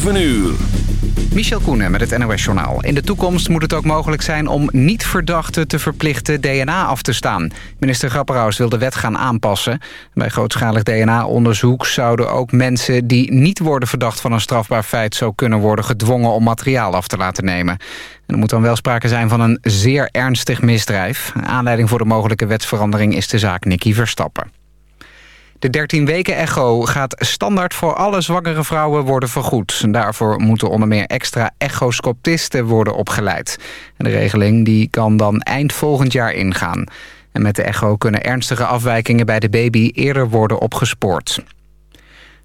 7 uur. Michel Koenen met het NOS-journaal. In de toekomst moet het ook mogelijk zijn om niet-verdachten te verplichten DNA af te staan. Minister Grapperhaus wil de wet gaan aanpassen. Bij grootschalig DNA-onderzoek zouden ook mensen die niet worden verdacht van een strafbaar feit... zo kunnen worden gedwongen om materiaal af te laten nemen. En er moet dan wel sprake zijn van een zeer ernstig misdrijf. Aanleiding voor de mogelijke wetsverandering is de zaak Nicky Verstappen. De 13 weken echo gaat standaard voor alle zwangere vrouwen worden vergoed. Daarvoor moeten onder meer extra echoscoptisten worden opgeleid. En de regeling die kan dan eind volgend jaar ingaan. En met de echo kunnen ernstige afwijkingen bij de baby eerder worden opgespoord.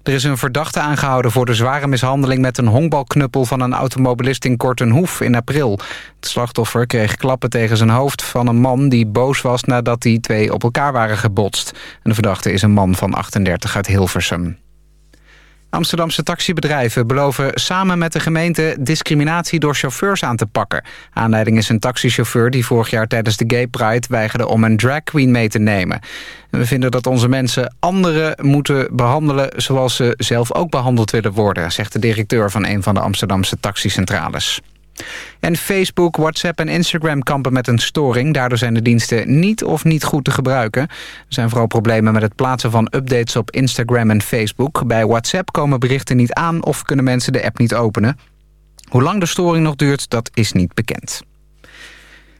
Er is een verdachte aangehouden voor de zware mishandeling... met een honkbalknuppel van een automobilist in Kortenhoef in april. Het slachtoffer kreeg klappen tegen zijn hoofd van een man die boos was... nadat die twee op elkaar waren gebotst. De verdachte is een man van 38 uit Hilversum. Amsterdamse taxibedrijven beloven samen met de gemeente discriminatie door chauffeurs aan te pakken. Aanleiding is een taxichauffeur die vorig jaar tijdens de Gay Pride weigerde om een drag queen mee te nemen. we vinden dat onze mensen anderen moeten behandelen zoals ze zelf ook behandeld willen worden, zegt de directeur van een van de Amsterdamse taxicentrales. En Facebook, WhatsApp en Instagram kampen met een storing. Daardoor zijn de diensten niet of niet goed te gebruiken. Er zijn vooral problemen met het plaatsen van updates op Instagram en Facebook. Bij WhatsApp komen berichten niet aan of kunnen mensen de app niet openen. Hoe lang de storing nog duurt, dat is niet bekend.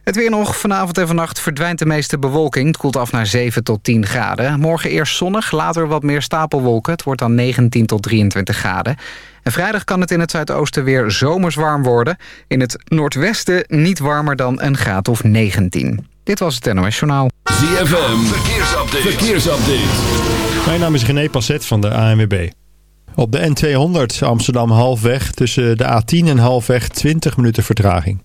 Het weer nog. Vanavond en vannacht verdwijnt de meeste bewolking. Het koelt af naar 7 tot 10 graden. Morgen eerst zonnig, later wat meer stapelwolken. Het wordt dan 19 tot 23 graden. En vrijdag kan het in het zuidoosten weer zomers warm worden. In het noordwesten niet warmer dan een graad of 19. Dit was het NOS Journaal. ZFM, verkeersupdate. verkeersupdate. Mijn naam is René Passet van de ANWB. Op de N200 Amsterdam halfweg tussen de A10 en halfweg 20 minuten vertraging.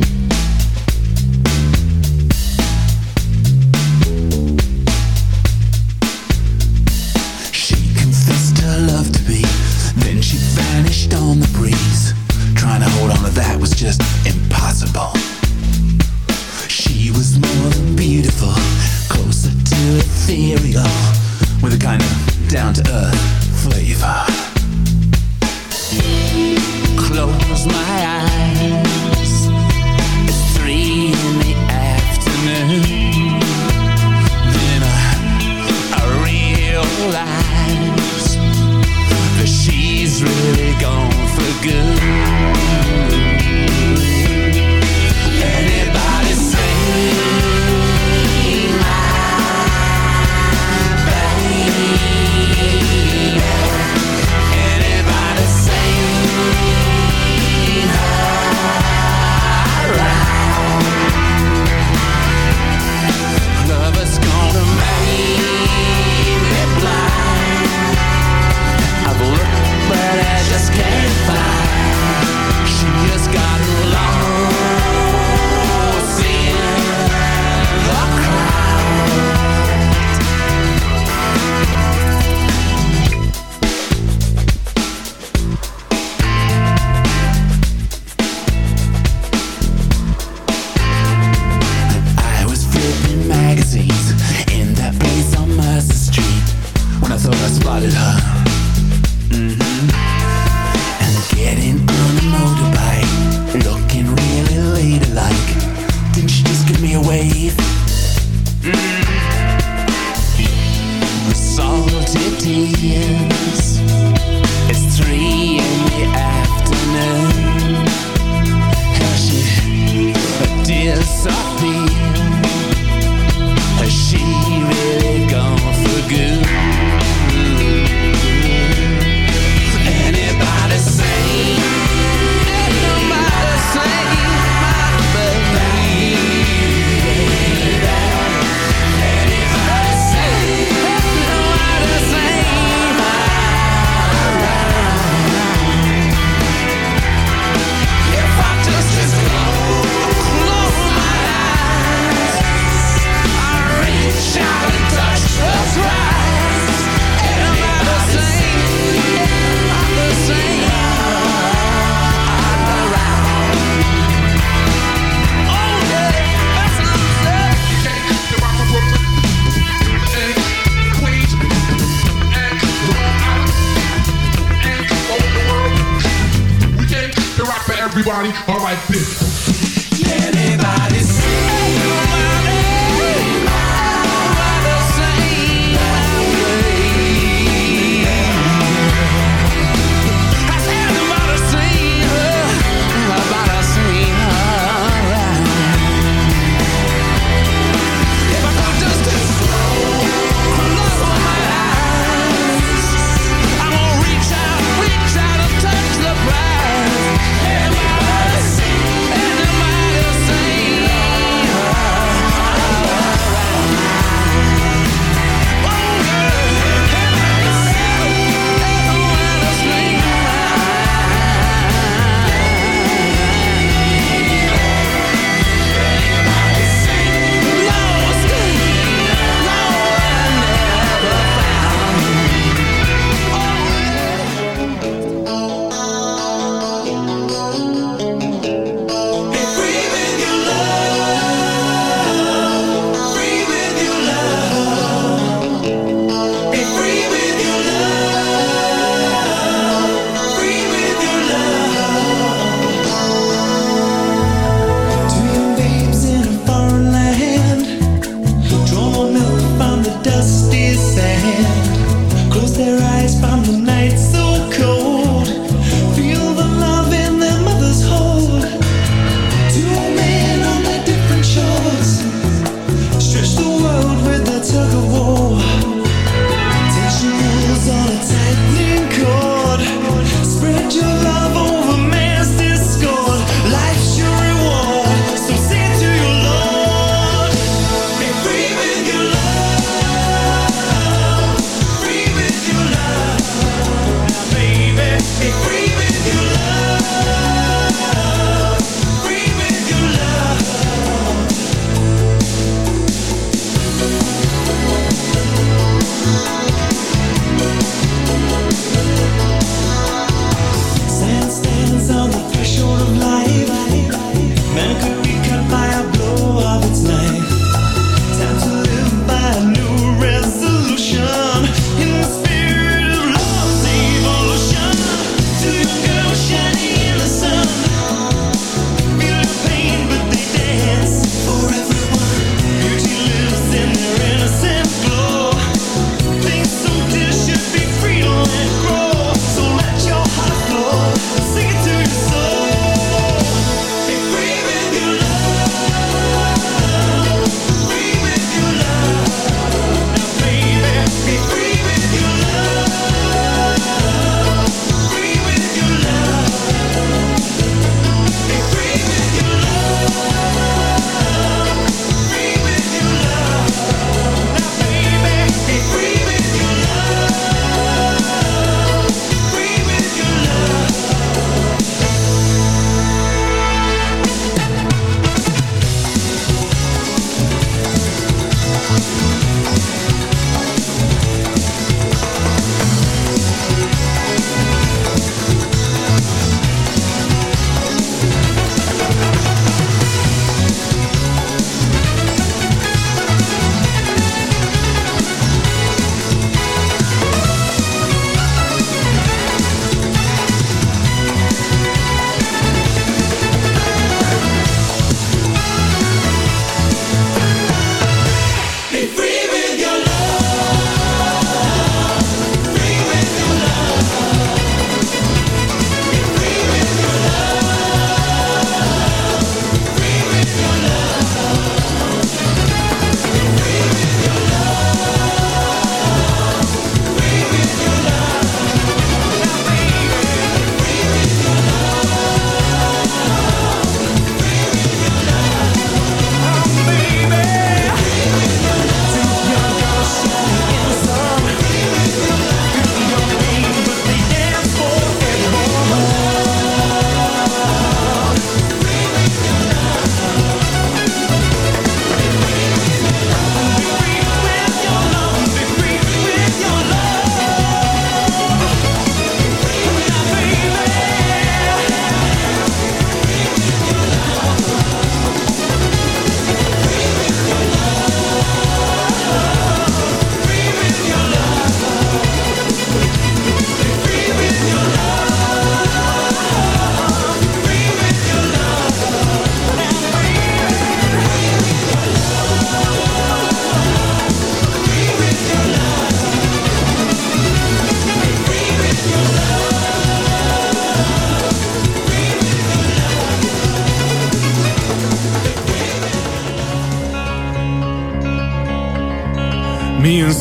On the breeze. Trying to hold on to that was just impossible. She was more than beautiful, closer to ethereal, with a kind of down to earth flavor. Close my eyes. really gone for good.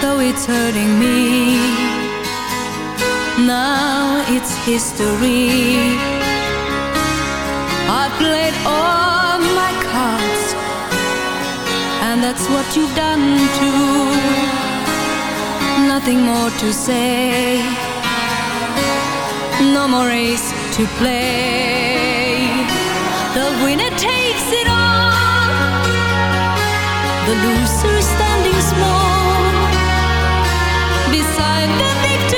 though it's hurting me. Now it's history. I played all my cards, and that's what you've done too. Nothing more to say no more race to play. The winner takes it all. The loser standing small beside the victory.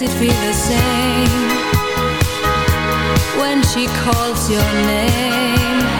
does it feel the same when she calls your name?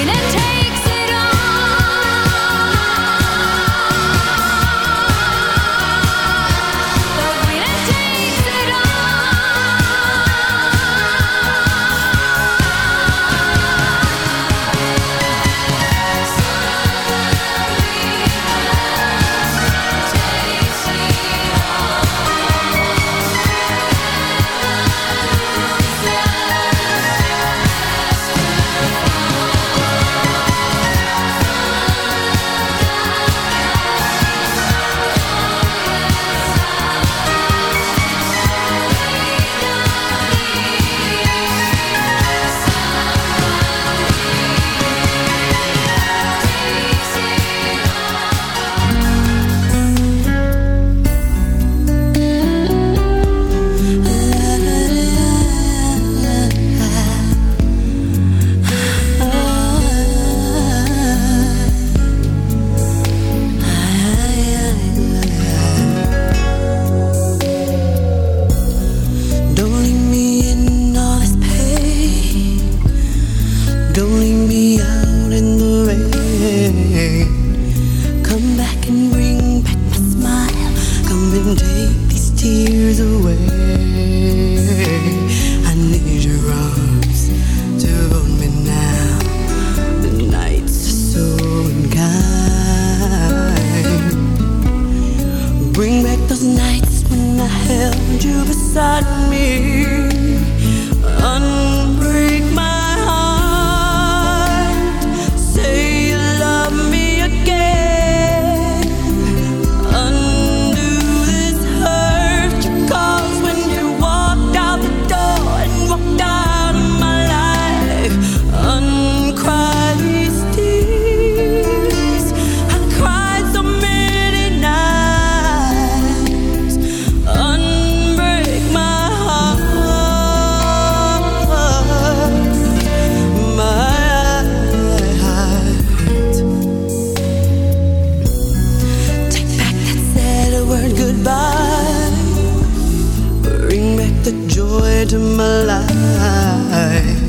the joy to my life.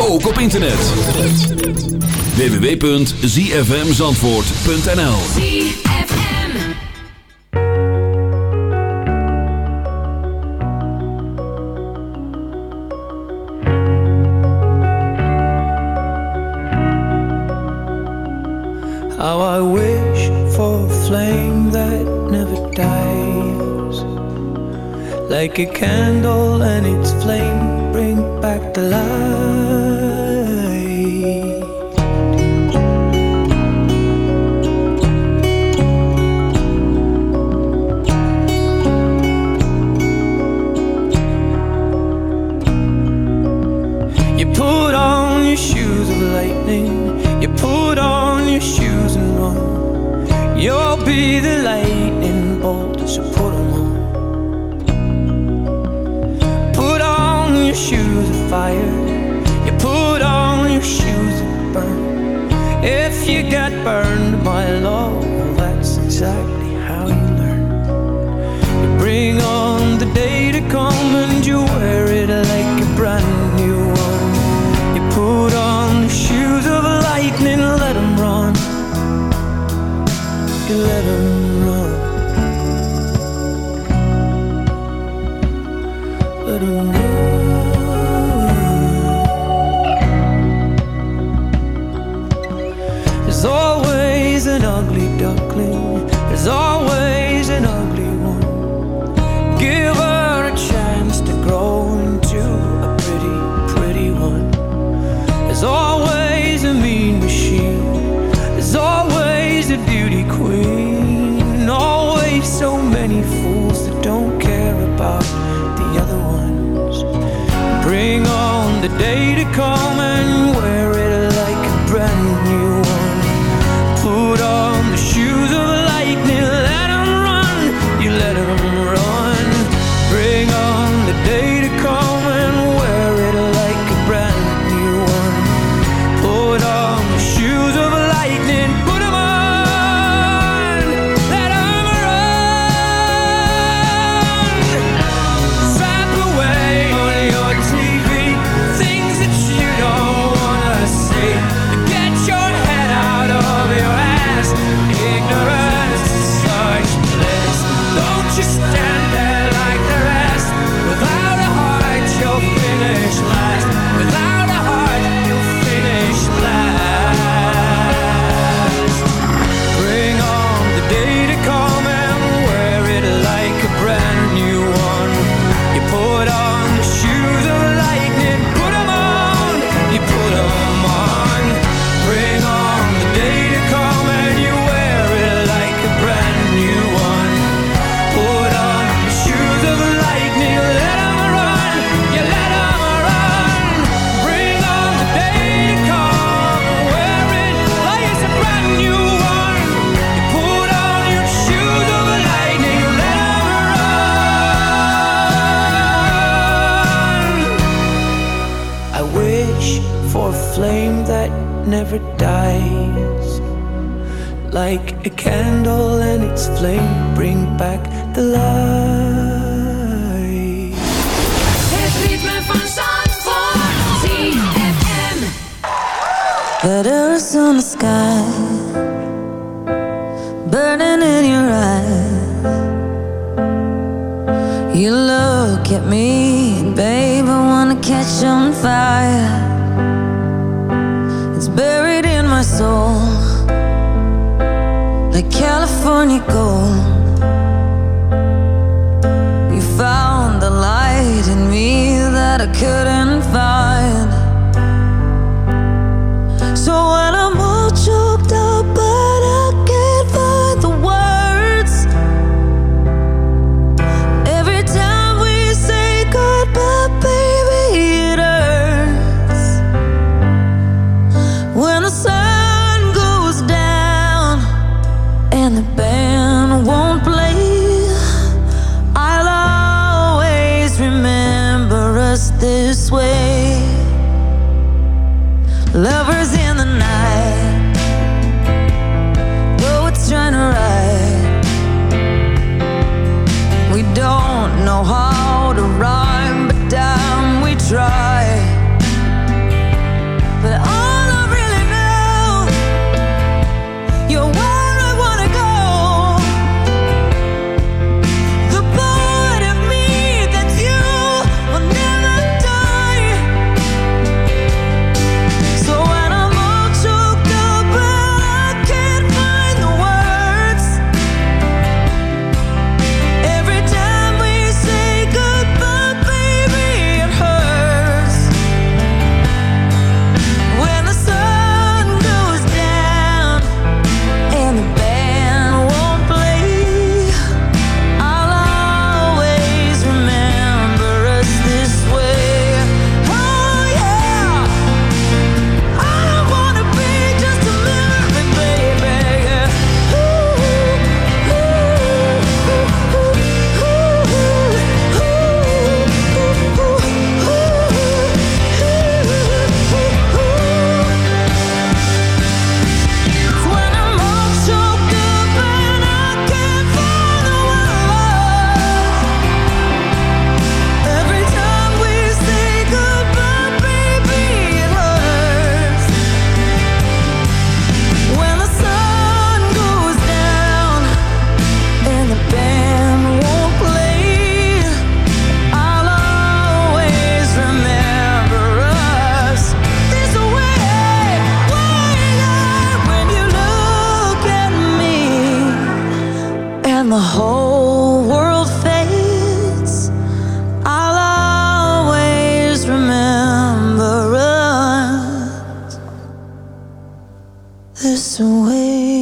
ook op internet. www.zfmzandvoort.nl How I wish for a flame that never dies. Like a candle and its flame bring back the light. don't know how to run. this way.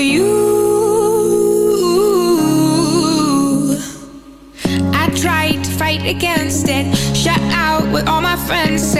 for you. I tried to fight against it, shut out what all my friends said.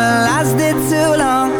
lasted too long.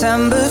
September.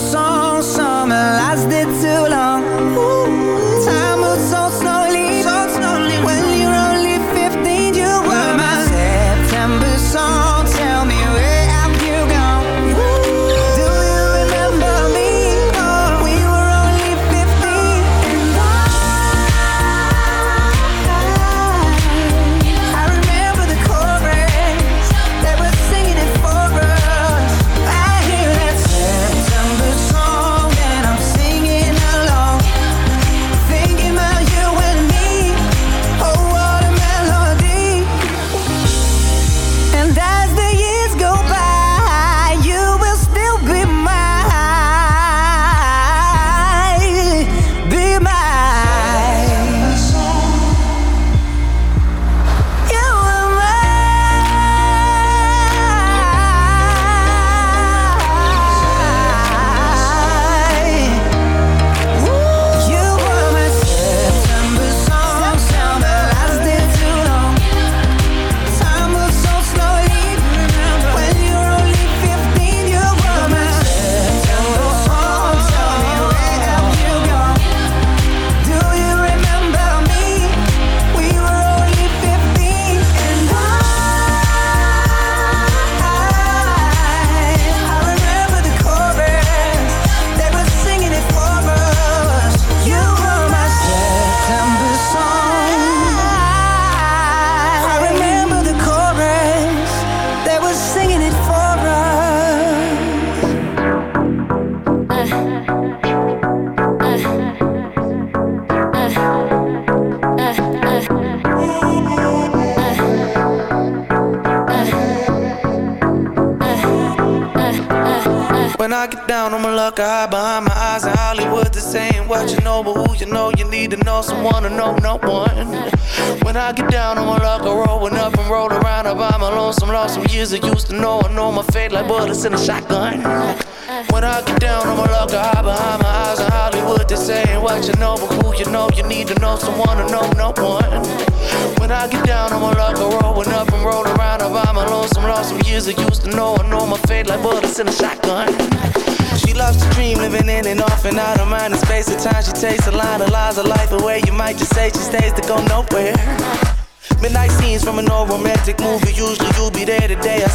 in the shot.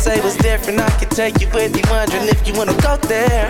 say was different. I could take you with me, wondering if you wanna go there.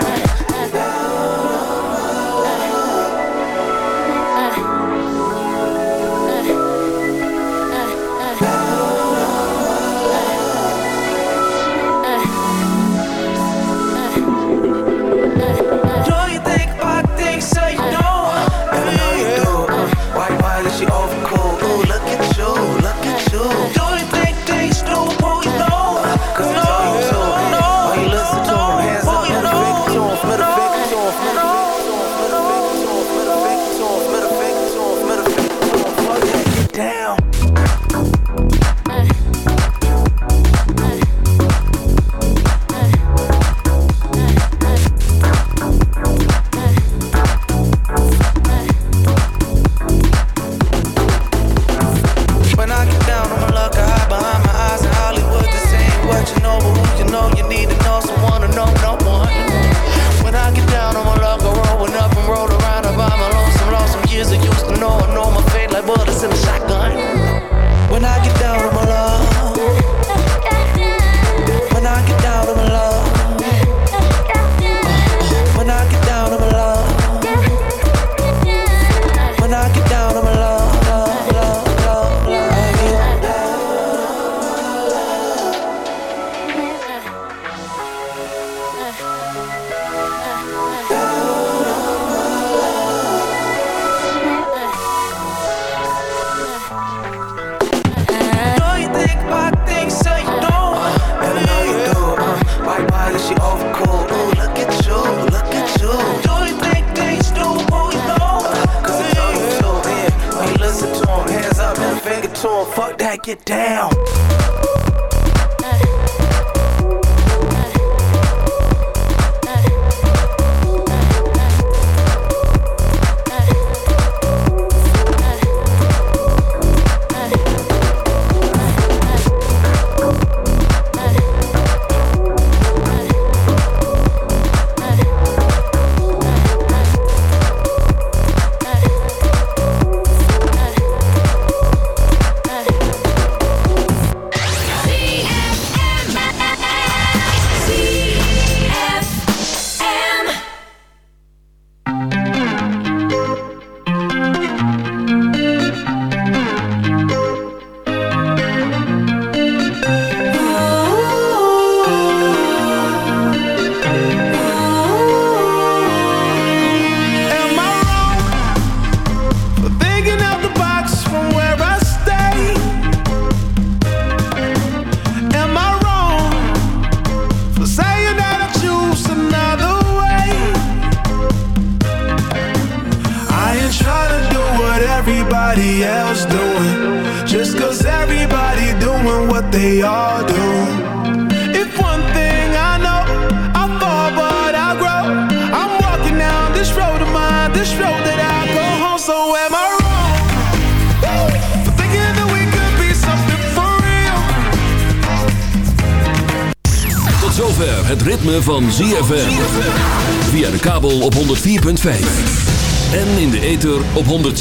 on, fuck that, get down.